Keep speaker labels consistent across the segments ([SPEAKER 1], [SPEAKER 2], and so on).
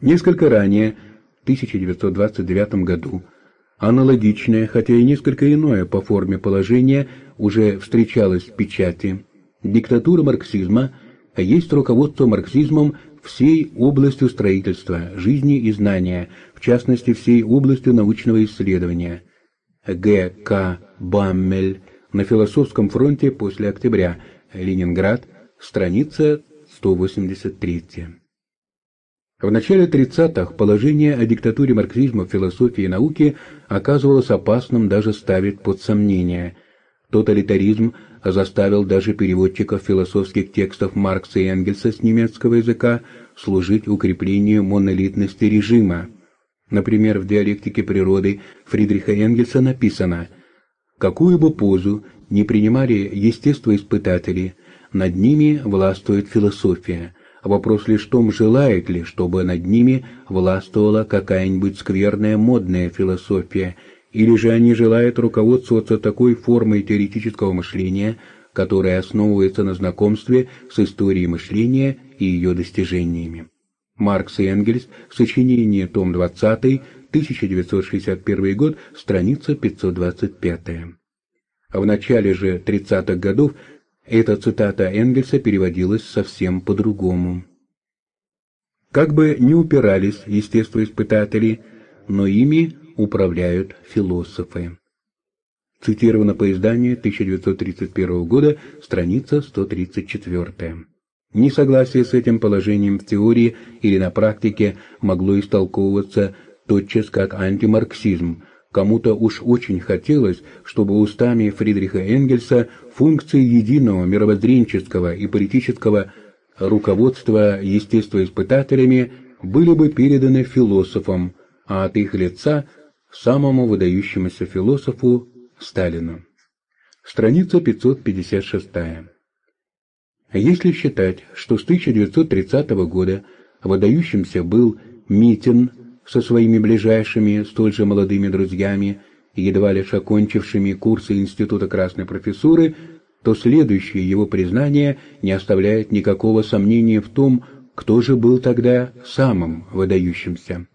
[SPEAKER 1] Несколько ранее, в 1929 году, аналогичное, хотя и несколько иное по форме положение уже встречалось в печати. Диктатура марксизма есть руководство марксизмом всей областью строительства, жизни и знания, в частности всей областью научного исследования. Г. К. Баммель на философском фронте после октября, Ленинград, страница 183. В начале 30-х положение о диктатуре марксизма в философии и науке оказывалось опасным даже ставить под сомнение. Тоталитаризм заставил даже переводчиков философских текстов Маркса и Энгельса с немецкого языка служить укреплению монолитности режима. Например, в диалектике природы Фридриха Энгельса написано «Какую бы позу не принимали естествоиспытатели, над ними властвует философия. Вопрос лишь в том, желает ли, чтобы над ними властвовала какая-нибудь скверная модная философия, или же они желают руководствоваться такой формой теоретического мышления, которая основывается на знакомстве с историей мышления и ее достижениями. Маркс и Энгельс, сочинение, том 20, 1961 год, страница 525. А в начале же 30-х годов эта цитата Энгельса переводилась совсем по-другому. Как бы не упирались естествоиспытатели, но ими управляют философы. Цитировано по изданию 1931 года, страница 134. Несогласие с этим положением в теории или на практике могло истолковываться тотчас как антимарксизм. Кому-то уж очень хотелось, чтобы устами Фридриха Энгельса функции единого мировоззренческого и политического руководства естествоиспытателями были бы переданы философам, а от их лица самому выдающемуся философу Сталину. Страница 556. Если считать, что с 1930 года выдающимся был Митин со своими ближайшими, столь же молодыми друзьями, едва лишь окончившими курсы Института Красной Профессуры, то следующее его признание не оставляет никакого сомнения в том, кто же был тогда самым выдающимся.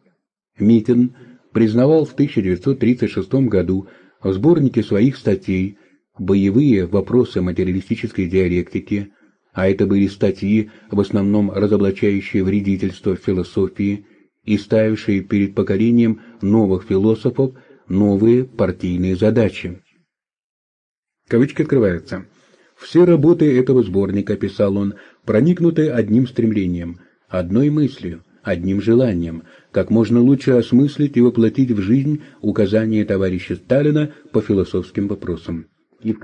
[SPEAKER 1] Митин признавал в 1936 году в сборнике своих статей «Боевые вопросы материалистической диалектики», а это были статьи, в основном разоблачающие вредительство философии и ставившие перед поколением новых философов новые партийные задачи. Кавычки открываются. Все работы этого сборника, писал он, проникнуты одним стремлением, одной мыслью, одним желанием, как можно лучше осмыслить и воплотить в жизнь указания товарища Сталина по философским вопросам. И в,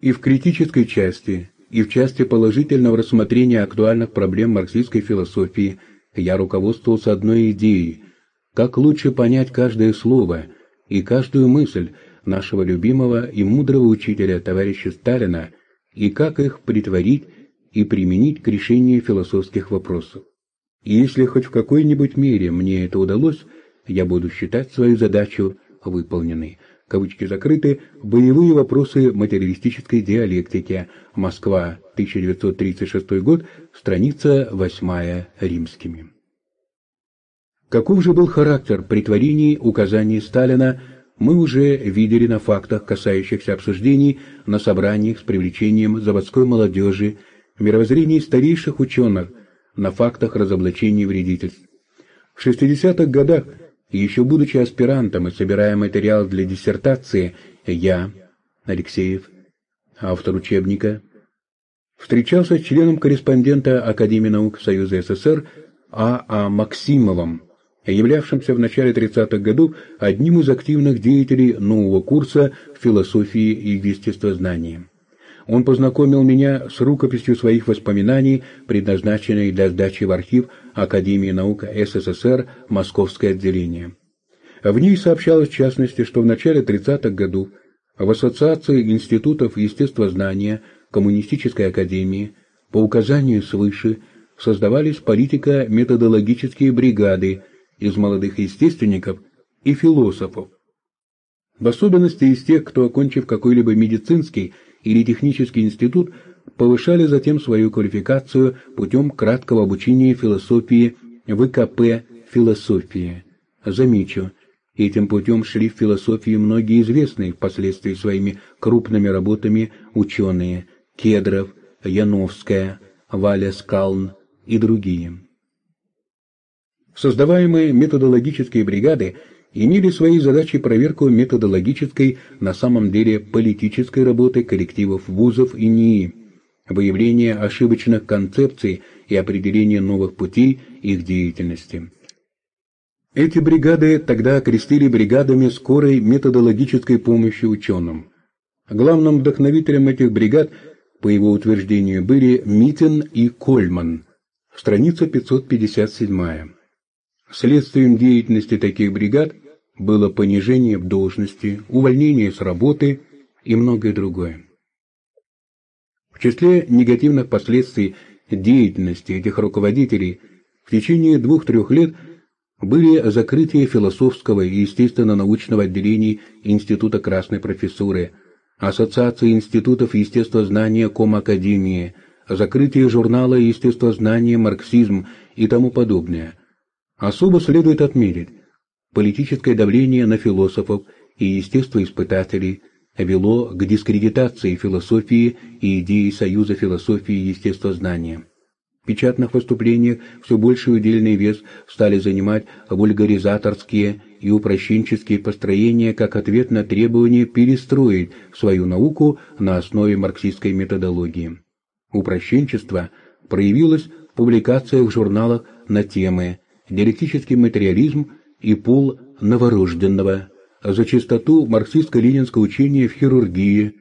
[SPEAKER 1] и в критической части и в части положительного рассмотрения актуальных проблем марксистской философии я руководствовался одной идеей – как лучше понять каждое слово и каждую мысль нашего любимого и мудрого учителя товарища Сталина и как их притворить и применить к решению философских вопросов. И если хоть в какой-нибудь мере мне это удалось, я буду считать свою задачу выполненной кавычки закрыты, боевые вопросы материалистической диалектики. Москва, 1936 год, страница 8 римскими. Каков же был характер притворений указаний Сталина, мы уже видели на фактах, касающихся обсуждений на собраниях с привлечением заводской молодежи, мировоззрений старейших ученых, на фактах разоблачений вредительств. В 60-х годах еще будучи аспирантом и собирая материал для диссертации, я, Алексеев, автор учебника, встречался с членом корреспондента Академии наук Союза СССр А. А. Максимовым, являвшимся в начале 30-х годов одним из активных деятелей нового курса философии и естествознания. Он познакомил меня с рукописью своих воспоминаний, предназначенной для сдачи в архив Академии наук СССР Московское отделение. В ней сообщалось в частности, что в начале 30-х годов в Ассоциации институтов естествознания Коммунистической академии по указанию свыше создавались политико-методологические бригады из молодых естественников и философов. В особенности из тех, кто, окончив какой-либо медицинский или технический институт повышали затем свою квалификацию путем краткого обучения философии ВКП «Философия». Замечу, этим путем шли в философии многие известные впоследствии своими крупными работами ученые Кедров, Яновская, Валя Скалн и другие. Создаваемые методологические бригады имели своей задачей проверку методологической, на самом деле политической работы коллективов вузов и НИИ, выявление ошибочных концепций и определение новых путей их деятельности. Эти бригады тогда окрестили бригадами скорой методологической помощи ученым. Главным вдохновителем этих бригад, по его утверждению, были Митин и Кольман. Страница 557. Следствием деятельности таких бригад было понижение в должности, увольнение с работы и многое другое. В числе негативных последствий деятельности этих руководителей в течение двух-трех лет были закрытие философского и естественно-научного отделений Института Красной Профессуры, Ассоциации институтов естествознания Комакадемии, закрытие журнала Естествознание, марксизм и тому подобное. Особо следует отметить, политическое давление на философов и естествоиспытателей вело к дискредитации философии и идеи Союза философии и естествознания. В печатных выступлениях все больший удельный вес стали занимать вульгаризаторские и упрощенческие построения как ответ на требование перестроить свою науку на основе марксистской методологии. Упрощенчество проявилось в публикациях в журналах на темы «Диалектический материализм» и пол новорожденного, за чистоту марксистско-ленинского учения в хирургии,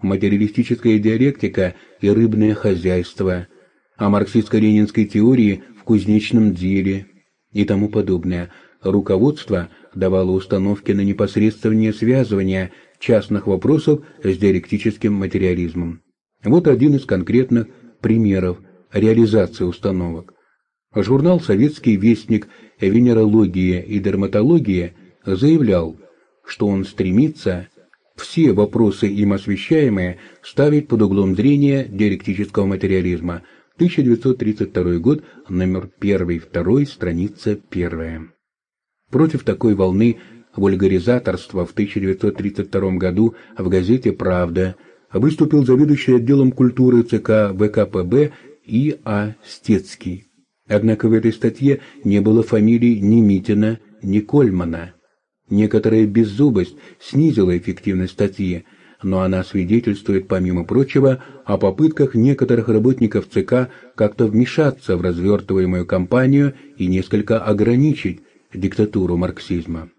[SPEAKER 1] материалистическая диалектика и рыбное хозяйство, о марксистско-ленинской теории в кузнечном деле и тому подобное. Руководство давало установки на непосредственное связывание частных вопросов с диалектическим материализмом. Вот один из конкретных примеров реализации установок. Журнал «Советский вестник. Венерология и дерматология» заявлял, что он стремится все вопросы им освещаемые ставить под углом зрения диалектического материализма. 1932 год, номер 1-2, страница 1. Против такой волны вульгаризаторства в 1932 году в газете «Правда» выступил заведующий отделом культуры ЦК ВКПБ И. А. Стецкий. Однако в этой статье не было фамилий ни Митина, ни Кольмана. Некоторая беззубость снизила эффективность статьи, но она свидетельствует, помимо прочего, о попытках некоторых работников ЦК как-то вмешаться в развертываемую кампанию и несколько ограничить диктатуру марксизма.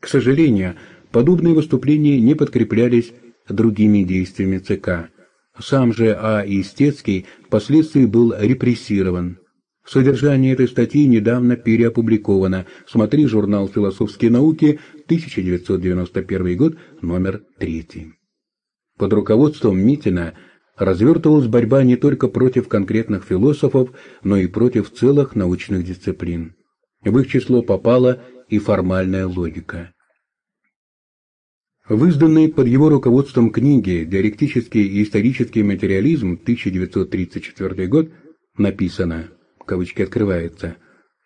[SPEAKER 1] К сожалению, подобные выступления не подкреплялись другими действиями ЦК. Сам же А. Истецкий впоследствии был репрессирован. Содержание этой статьи недавно переопубликовано. Смотри журнал «Философские науки», 1991 год, номер 3. Под руководством Митина развертывалась борьба не только против конкретных философов, но и против целых научных дисциплин. В их число попала и формальная логика. В изданной под его руководством книге «Диалектический и исторический материализм» 1934 год написано, кавычки открывается,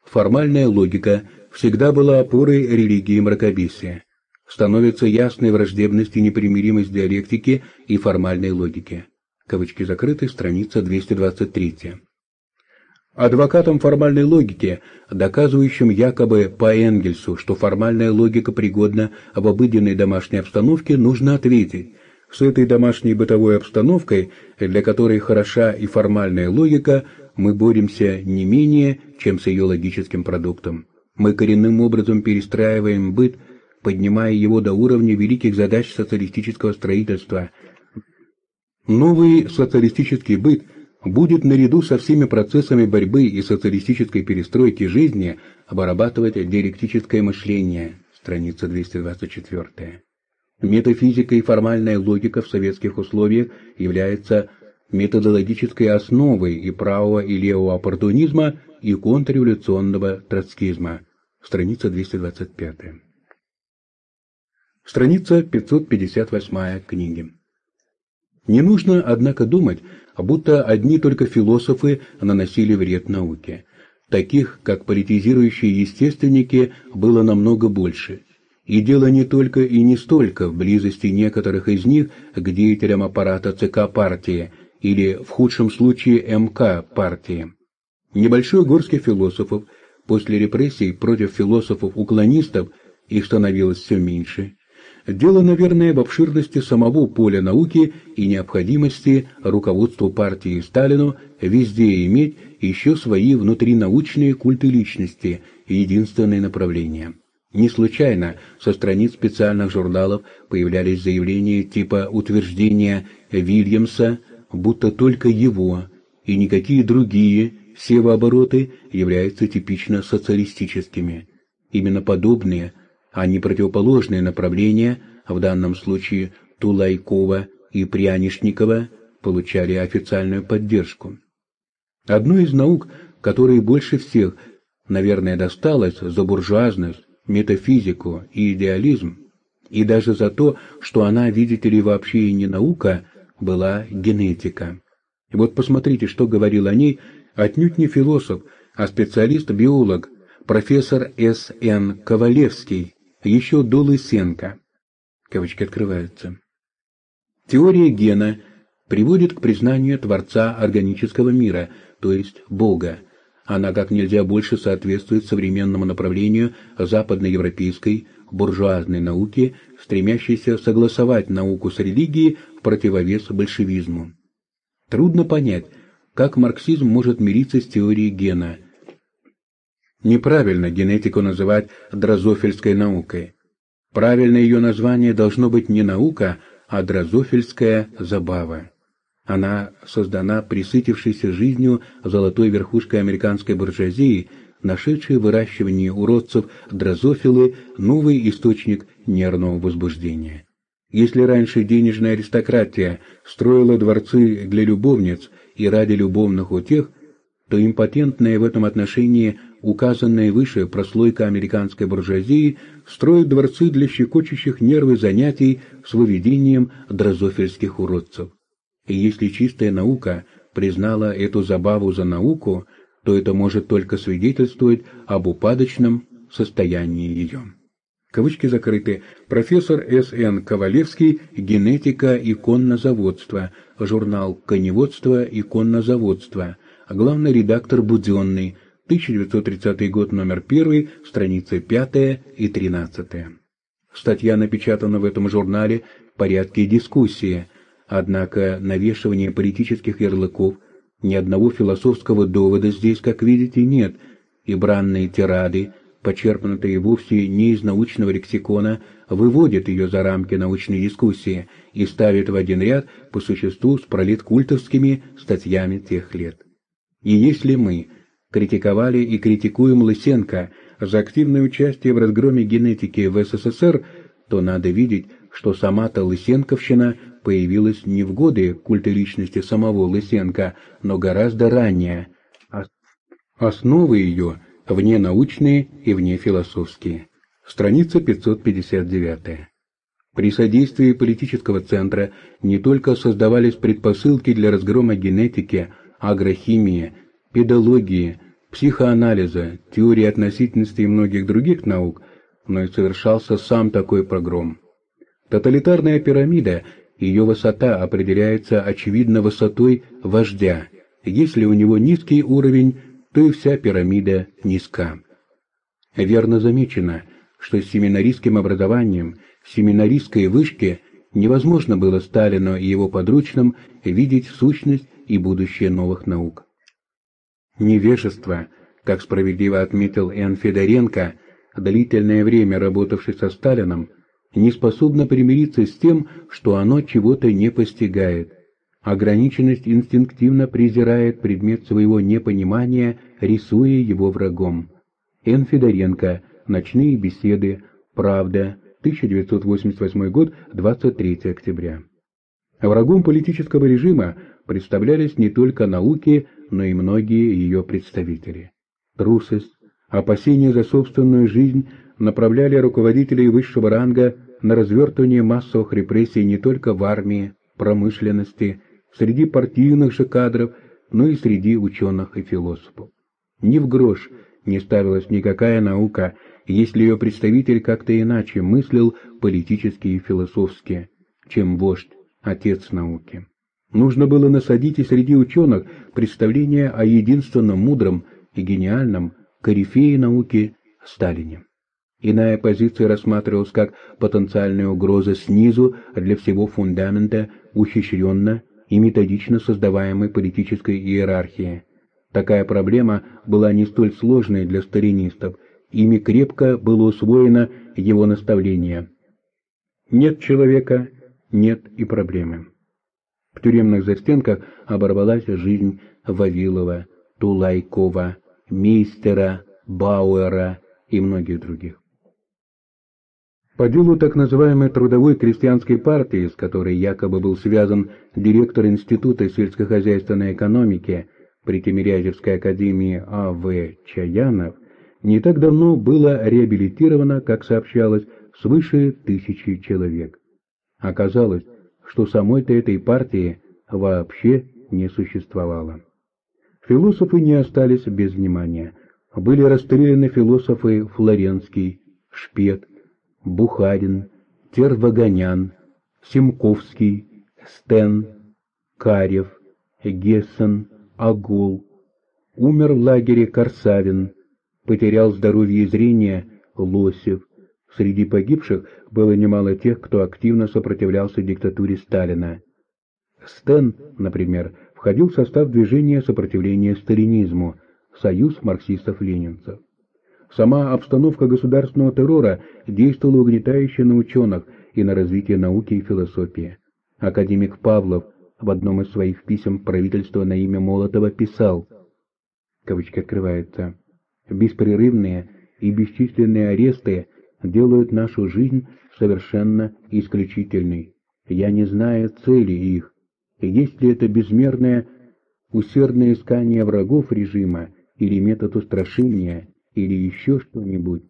[SPEAKER 1] «формальная логика всегда была опорой религии мракобесия. Становится ясной враждебность и непримиримость диалектики и формальной логики». Кавычки закрыты, страница 223. Адвокатам формальной логики, доказывающим якобы по Энгельсу, что формальная логика пригодна в обыденной домашней обстановке, нужно ответить, с этой домашней бытовой обстановкой, для которой хороша и формальная логика, мы боремся не менее, чем с ее логическим продуктом. Мы коренным образом перестраиваем быт, поднимая его до уровня великих задач социалистического строительства. Новый социалистический быт – будет наряду со всеми процессами борьбы и социалистической перестройки жизни обрабатывать диалектическое мышление, страница 224. Метафизика и формальная логика в советских условиях является методологической основой и правого и левого оппортунизма и контрреволюционного троцкизма, страница 225. Страница 558 книги. Не нужно, однако, думать, будто одни только философы наносили вред науке. Таких, как политизирующие естественники, было намного больше. И дело не только и не столько в близости некоторых из них к деятелям аппарата ЦК партии или, в худшем случае, МК партии. Небольшой горстке философов после репрессий против философов-уклонистов их становилось все меньше. Дело, наверное, в обширности самого поля науки и необходимости руководству партии Сталину везде иметь еще свои внутринаучные культы личности и единственное направление. Не случайно со страниц специальных журналов появлялись заявления типа утверждения Вильямса, будто только его и никакие другие севообороты являются типично социалистическими. Именно подобные, а не противоположные направления, в данном случае Тулайкова и Прянишникова, получали официальную поддержку. Одной из наук, которой больше всех, наверное, досталось за буржуазность, метафизику и идеализм, и даже за то, что она, видите ли, вообще не наука, была генетика. И вот посмотрите, что говорил о ней отнюдь не философ, а специалист-биолог, профессор С.Н. Ковалевский, еще до Лысенко. Кавычки открываются. Теория гена приводит к признанию Творца органического мира, то есть Бога, она как нельзя больше соответствует современному направлению западноевропейской буржуазной науки, стремящейся согласовать науку с религией в противовес большевизму. Трудно понять, как марксизм может мириться с теорией гена. Неправильно генетику называть дрозофильской наукой. Правильное ее название должно быть не наука, а дрозофильская забава. Она создана присытившейся жизнью золотой верхушкой американской буржуазии, нашедшей в выращивании уродцев дрозофилы новый источник нервного возбуждения. Если раньше денежная аристократия строила дворцы для любовниц и ради любовных утех, то импотентная в этом отношении указанная выше прослойка американской буржуазии строит дворцы для щекочущих нервы занятий с выведением дрозофильских уродцев. И если чистая наука признала эту забаву за науку, то это может только свидетельствовать об упадочном состоянии ее. Кавычки закрыты. Профессор С.Н. Ковалевский «Генетика и коннозаводство», журнал «Коневодство и коннозаводство», главный редактор Буденный, 1930 год, номер 1, страницы 5 и 13. Статья напечатана в этом журнале в порядке дискуссии – Однако навешивание политических ярлыков, ни одного философского довода здесь, как видите, нет, и бранные тирады, почерпнутые вовсе не из научного лексикона, выводят ее за рамки научной дискуссии и ставят в один ряд по существу с пролеткультовскими статьями тех лет. И если мы критиковали и критикуем Лысенко за активное участие в разгроме генетики в СССР, то надо видеть, что сама-то Лысенковщина появилась не в годы культа личности самого Лысенко, но гораздо ранее. Основы ее вненаучные и внефилософские. Страница 559. При содействии политического центра не только создавались предпосылки для разгрома генетики, агрохимии, педологии, психоанализа, теории относительности и многих других наук, но и совершался сам такой прогром. Тоталитарная пирамида ее высота определяется очевидно высотой вождя. Если у него низкий уровень, то и вся пирамида низка. Верно замечено, что с семинаристским образованием, семинаристской вышки невозможно было Сталину и его подручным видеть сущность и будущее новых наук. Невежество, как справедливо отметил Н. Федоренко, длительное время работавший со Сталином, не способна примириться с тем, что оно чего-то не постигает. Ограниченность инстинктивно презирает предмет своего непонимания, рисуя его врагом. Н. Федоренко. Ночные беседы. Правда. 1988 год. 23 октября. Врагом политического режима представлялись не только науки, но и многие ее представители. Трусость, опасения за собственную жизнь направляли руководителей высшего ранга на развертывание массовых репрессий не только в армии, промышленности, среди партийных же кадров, но и среди ученых и философов. Ни в грош не ставилась никакая наука, если ее представитель как-то иначе мыслил политически и философски, чем вождь, отец науки. Нужно было насадить и среди ученых представление о единственном мудром и гениальном корифее науки Сталине. Иная позиция рассматривалась как потенциальная угроза снизу для всего фундамента ухищренно и методично создаваемой политической иерархии. Такая проблема была не столь сложной для старинистов, ими крепко было усвоено его наставление. Нет человека, нет и проблемы. В тюремных застенках оборвалась жизнь Вавилова, Тулайкова, Мейстера, Бауэра и многих других. По делу так называемой трудовой крестьянской партии, с которой якобы был связан директор Института сельскохозяйственной экономики при Тимирязевской академии А.В. Чаянов, не так давно было реабилитировано, как сообщалось, свыше тысячи человек. Оказалось, что самой-то этой партии вообще не существовало. Философы не остались без внимания. Были расстреляны философы Флоренский, Шпет, Бухарин, Тервагонян, Симковский, Стен, Карев, Гессен, Агул. Умер в лагере Корсавин, потерял здоровье и зрение Лосев. Среди погибших было немало тех, кто активно сопротивлялся диктатуре Сталина. Стен, например, входил в состав движения сопротивления сталинизму, союз марксистов-ленинцев. Сама обстановка государственного террора действовала угнетающе на ученых и на развитие науки и философии. Академик Павлов в одном из своих писем правительства на имя Молотова писал, кавычки открываются, «беспрерывные и бесчисленные аресты делают нашу жизнь совершенно исключительной. Я не знаю цели их. Есть ли это безмерное усердное искание врагов режима или метод устрашения, или еще что-нибудь,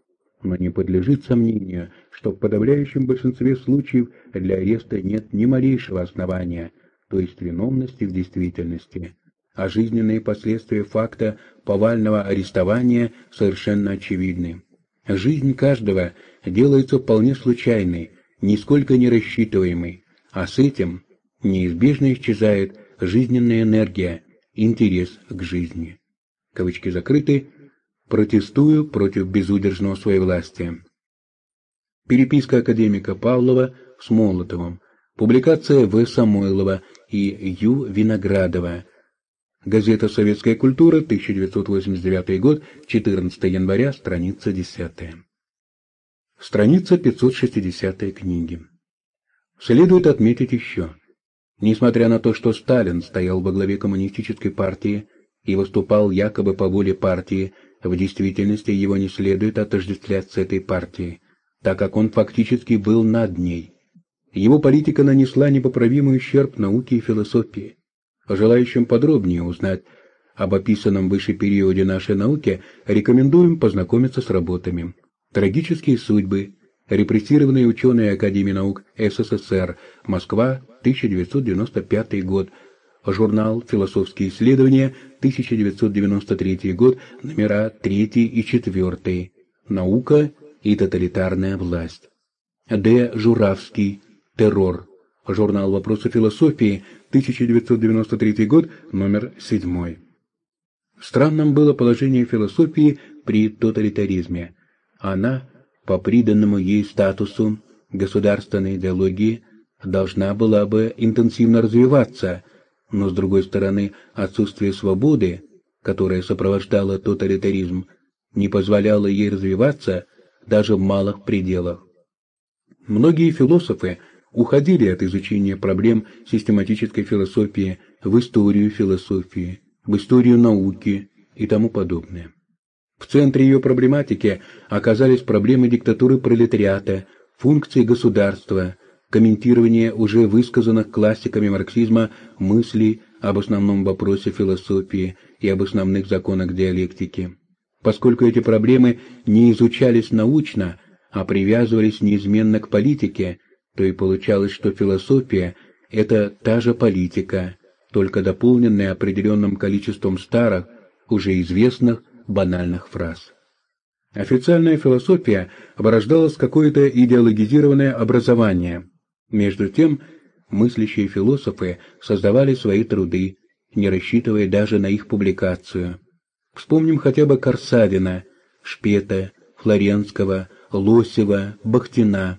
[SPEAKER 1] но не подлежит сомнению, что в подавляющем большинстве случаев для ареста нет ни малейшего основания, то есть виновности в действительности, а жизненные последствия факта повального арестования совершенно очевидны. Жизнь каждого делается вполне случайной, нисколько не рассчитываемой, а с этим неизбежно исчезает жизненная энергия, интерес к жизни. Кавычки закрыты, Протестую против безудержного своевластия. Переписка академика Павлова с Молотовым. Публикация В. Самойлова и Ю. Виноградова. Газета «Советская культура», 1989 год, 14 января, страница 10. Страница 560 книги. Следует отметить еще. Несмотря на то, что Сталин стоял во главе коммунистической партии и выступал якобы по воле партии в действительности его не следует отождествлять с этой партией, так как он фактически был над ней. Его политика нанесла непоправимый ущерб науке и философии. Желающим подробнее узнать об описанном выше периоде нашей науки, рекомендуем познакомиться с работами «Трагические судьбы», репрессированные ученые Академии наук СССР, Москва, 1995 год, Журнал «Философские исследования», 1993 год, номера 3 и 4. Наука и тоталитарная власть. Д. Журавский. Террор. Журнал «Вопросы философии», 1993 год, номер 7. Странным было положение философии при тоталитаризме. Она, по приданному ей статусу государственной идеологии, должна была бы интенсивно развиваться – но, с другой стороны, отсутствие свободы, которое сопровождало тоталитаризм, не позволяло ей развиваться даже в малых пределах. Многие философы уходили от изучения проблем систематической философии в историю философии, в историю науки и тому подобное. В центре ее проблематики оказались проблемы диктатуры пролетариата, функции государства, комментирование уже высказанных классиками марксизма мыслей об основном вопросе философии и об основных законах диалектики. Поскольку эти проблемы не изучались научно, а привязывались неизменно к политике, то и получалось, что философия – это та же политика, только дополненная определенным количеством старых, уже известных, банальных фраз. Официальная философия вырождалась какое-то идеологизированное образование. Между тем, мыслящие философы создавали свои труды, не рассчитывая даже на их публикацию. Вспомним хотя бы Корсавина, Шпета, Флоренского, Лосева, Бахтина.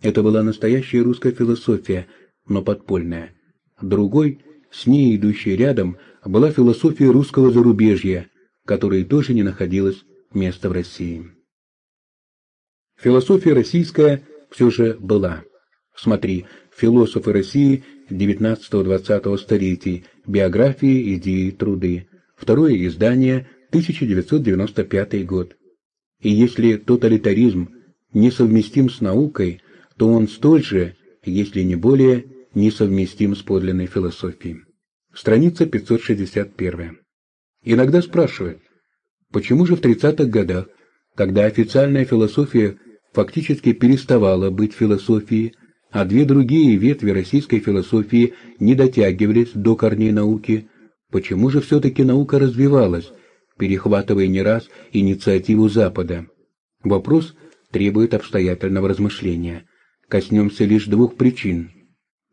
[SPEAKER 1] Это была настоящая русская философия, но подпольная. Другой, с ней идущей рядом, была философия русского зарубежья, которой тоже не находилось места в России. Философия российская все же была. Смотри, философы России XIX-XX столетий, биографии, идеи, труды. Второе издание, 1995 год. И если тоталитаризм несовместим с наукой, то он столь же, если не более, несовместим с подлинной философией. Страница 561. Иногда спрашивают, почему же в 30-х годах, когда официальная философия фактически переставала быть философией, а две другие ветви российской философии не дотягивались до корней науки, почему же все-таки наука развивалась, перехватывая не раз инициативу Запада? Вопрос требует обстоятельного размышления. Коснемся лишь двух причин.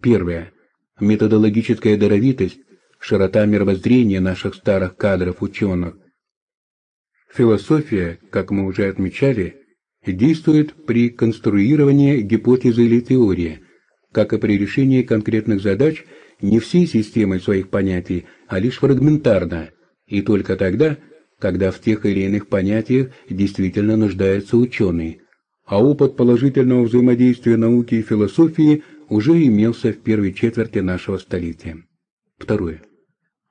[SPEAKER 1] Первое. Методологическая даровитость, широта мировоззрения наших старых кадров ученых. Философия, как мы уже отмечали, действует при конструировании гипотезы или теории, как и при решении конкретных задач не всей системой своих понятий, а лишь фрагментарно, и только тогда, когда в тех или иных понятиях действительно нуждается ученый, а опыт положительного взаимодействия науки и философии уже имелся в первой четверти нашего столетия. Второе.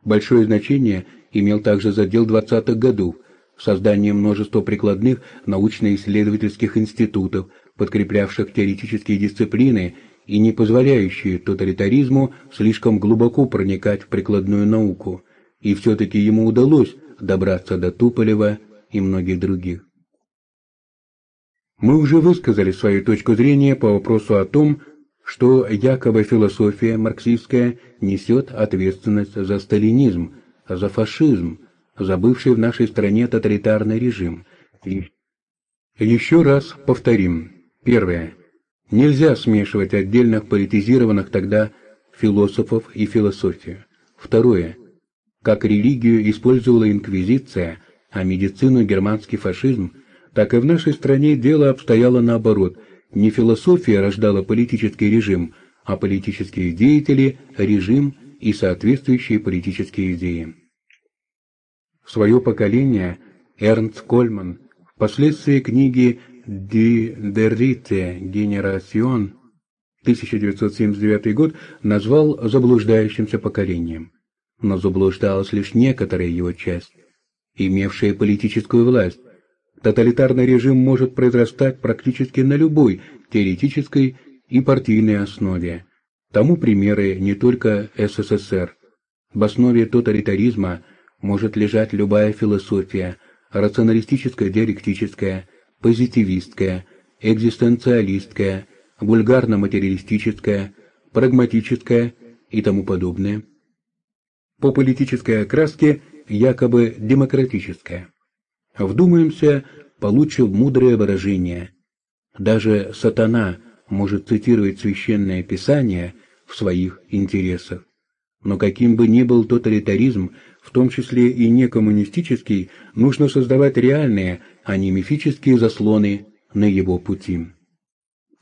[SPEAKER 1] Большое значение имел также задел 20-х годов, создание множества прикладных научно-исследовательских институтов, подкреплявших теоретические дисциплины и не позволяющие тоталитаризму слишком глубоко проникать в прикладную науку, и все-таки ему удалось добраться до Туполева и многих других. Мы уже высказали свою точку зрения по вопросу о том, что якобы философия марксистская несет ответственность за сталинизм, за фашизм, забывший в нашей стране тоталитарный режим. Еще раз повторим. Первое. Нельзя смешивать отдельных политизированных тогда философов и философию. Второе. Как религию использовала инквизиция, а медицину германский фашизм, так и в нашей стране дело обстояло наоборот. Не философия рождала политический режим, а политические деятели – режим и соответствующие политические идеи. Свое поколение Эрнст Кольман впоследствии книги «Die Derrite Generation» 1979 год назвал заблуждающимся поколением. Но заблуждалась лишь некоторая его часть, имевшая политическую власть. Тоталитарный режим может произрастать практически на любой теоретической и партийной основе. Тому примеры не только СССР. В основе тоталитаризма – может лежать любая философия, рационалистическая, диалектическая, позитивистская, экзистенциалистская, вульгарно-материалистическая, прагматическая и тому подобное. По политической окраске якобы демократическая. Вдумаемся, получил мудрое выражение. Даже сатана может цитировать священное писание в своих интересах. Но каким бы ни был тоталитаризм, в том числе и некоммунистический, нужно создавать реальные, а не мифические заслоны на его пути.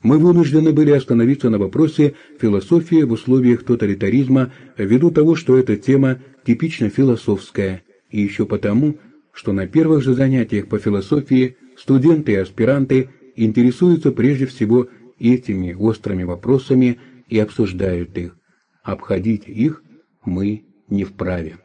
[SPEAKER 1] Мы вынуждены были остановиться на вопросе философии в условиях тоталитаризма ввиду того, что эта тема типично философская, и еще потому, что на первых же занятиях по философии студенты и аспиранты интересуются прежде всего этими острыми вопросами и обсуждают их. Обходить их мы не вправе.